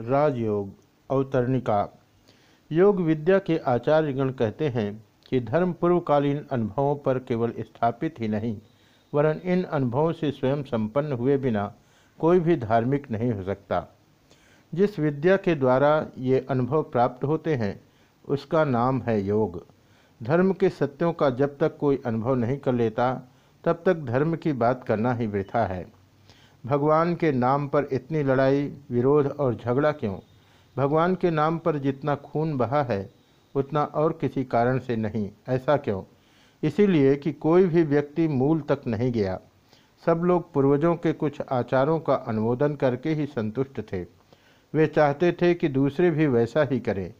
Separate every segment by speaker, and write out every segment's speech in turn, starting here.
Speaker 1: राजयोग, अवतरणिका। योग विद्या के आचार्यगण कहते हैं कि धर्म पूर्वकालीन अनुभवों पर केवल स्थापित ही नहीं, वरन इन अनुभवों से स्वयं संपन्न हुए बिना कोई भी धार्मिक नहीं हो सकता। जिस विद्या के द्वारा ये अनुभव प्राप्त होते हैं, उसका नाम है योग। धर्म के सत्यों का जब तक कोई अनुभव नहीं कर लेता, तब तक धर्म की बात करना ही वृथा है। भगवान के नाम पर इतनी लड़ाई, विरोध और झगड़ा क्यों? भगवान के नाम पर जितना खून बहा है, उतना और किसी कारण से नहीं। ऐसा क्यों? इसीलिए कि कोई भी व्यक्ति मूल तक नहीं गया। सब लोग पूर्वजों के कुछ आचारों का अनुमोदन करके ही संतुष्ट थे। वे चाहते थे कि दूसरे भी वैसा ही करें।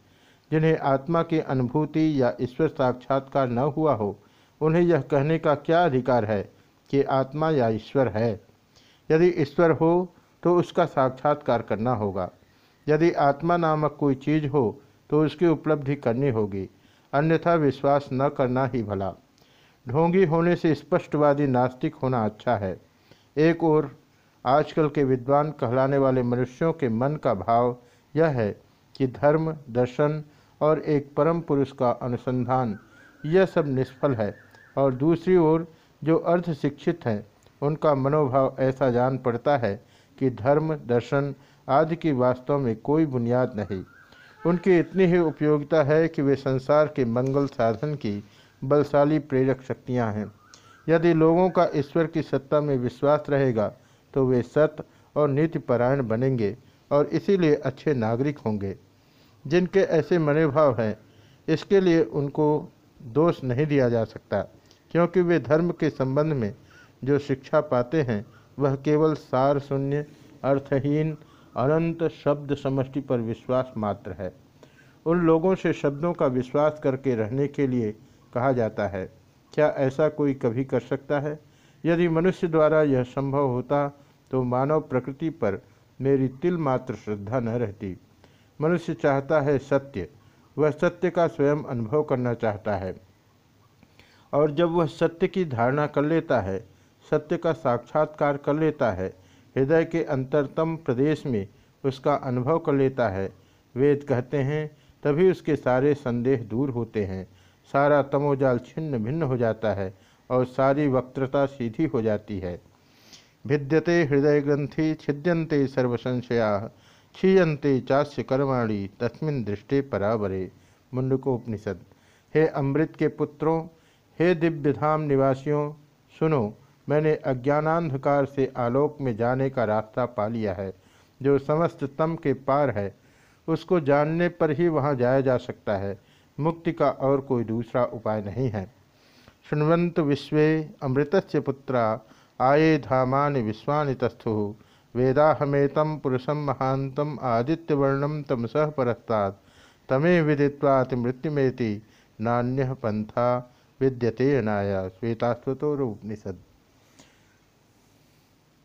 Speaker 1: जिन्हें आत्मा की अनुभूति या ईश्वर साक्षात्कार न हुआ हो, उन्हें यह कहने का क्या अधिकार है कि आत्मा या ईश्वर है? यदि ईश्वर हो तो उसका साक्षात्कार करना होगा। यदि आत्मा नामक कोई चीज़ हो तो उसकी उपलब्धि करनी होगी। अन्यथा विश्वास न करना ही भला। ढोंगी होने से स्पष्टवादी नास्तिक होना अच्छा है। एक और आजकल के विद्वान कहलाने वाले मनुष्यों के मन का भाव यह है कि धर्म, दर्शन और एक परम पुरुष का अनुसंधान, यह सब निष्फल है। और दूसरी ओर, जो अर्ध शिक्षित हैं उनका मनोभाव ऐसा जान पड़ता है कि धर्म, दर्शन आदि की वास्तव में कोई बुनियाद नहीं। उनकी इतनी ही उपयोगिता है कि वे संसार के मंगल साधन की बलशाली प्रेरक शक्तियाँ हैं। यदि लोगों का ईश्वर की सत्ता में विश्वास रहेगा तो वे सत्य और नीतिपरायण बनेंगे और इसीलिए अच्छे नागरिक होंगे। जिनके ऐसे मनोभाव हैं, इसके लिए उनको दोष नहीं दिया जा सकता, क्योंकि वे धर्म के संबंध में जो शिक्षा पाते हैं, वह केवल सार शून्य अर्थहीन, अनंत शब्द समष्टि पर विश्वास मात्र है। उन लोगों से शब्दों का विश्वास करके रहने के लिए कहा जाता है। क्या ऐसा कोई कभी कर सकता है? यदि मनुष्य द्वारा यह संभव होता तो मानव प्रकृति पर मेरी तिल मात्र श्रद्धा न रहती। मनुष्य चाहता है सत्य, वह सत्य का स्वयं अनुभव करना चाहता है। और जब वह सत्य की धारणा कर लेता है सत्य का साक्षात्कार कर लेता है, हृदय के अंतरतम प्रदेश में उसका अनुभव कर लेता है। वेद कहते हैं, तभी उसके सारे संदेह दूर होते हैं। सारा तमोजाल छिन्न भिन्न हो जाता है और सारी वक्त्रता सीधी हो जाती है। भिद्यते हृदय ग्रंथि छिद्यंते सर्वसंशया क्षीयते चास्य कर्माणी, तस्मिन दृष्टि परावरे। मुंडकोपनिषद। हे अमृत के पुत्रों, हे दिव्यधाम निवासियों, सुनो मैंने अज्ञानांधकार से आलोक में जाने का रास्ता पा लिया है, जो समस्त तम के पार है, उसको जानने पर ही वहाँ जाया जा सकता है। मुक्ति का और कोई दूसरा उपाय नहीं है। शुण्वंत विश्व अमृत पुत्रा, आए धामानि विश्वानि तस्थु। वेदाहमेतम पुरुषम महांतम आदित्यवर्णम तमसः परस्तात्। तमे विदित्वाति मृत्युमेति नान्य पंथा विद्यते अनाया श्वेतास्वतोर उपनिषद